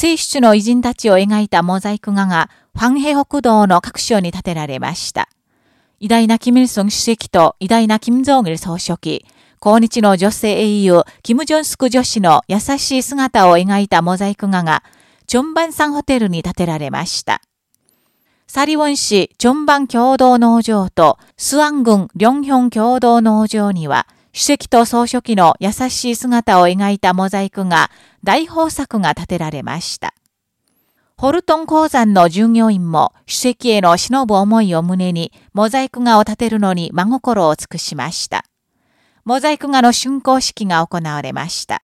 世出の偉人たちを描いたモザイク画が、ファンヘ北道の各所に建てられました。偉大なキム・イルソン主席と偉大なキム・ジョン・イル総書記、抗日の女性英雄、キム・ジョンスク女子の優しい姿を描いたモザイク画が、チョンバンサンホテルに建てられました。サリウォン市チョンバン共同農場とスアン郡リョンヒョン共同農場には、主席と総書記の優しい姿を描いたモザイクが、大豊作が建てられました。ホルトン鉱山の従業員も主席への忍ぶ思いを胸にモザイク画を建てるのに真心を尽くしました。モザイク画の竣工式が行われました。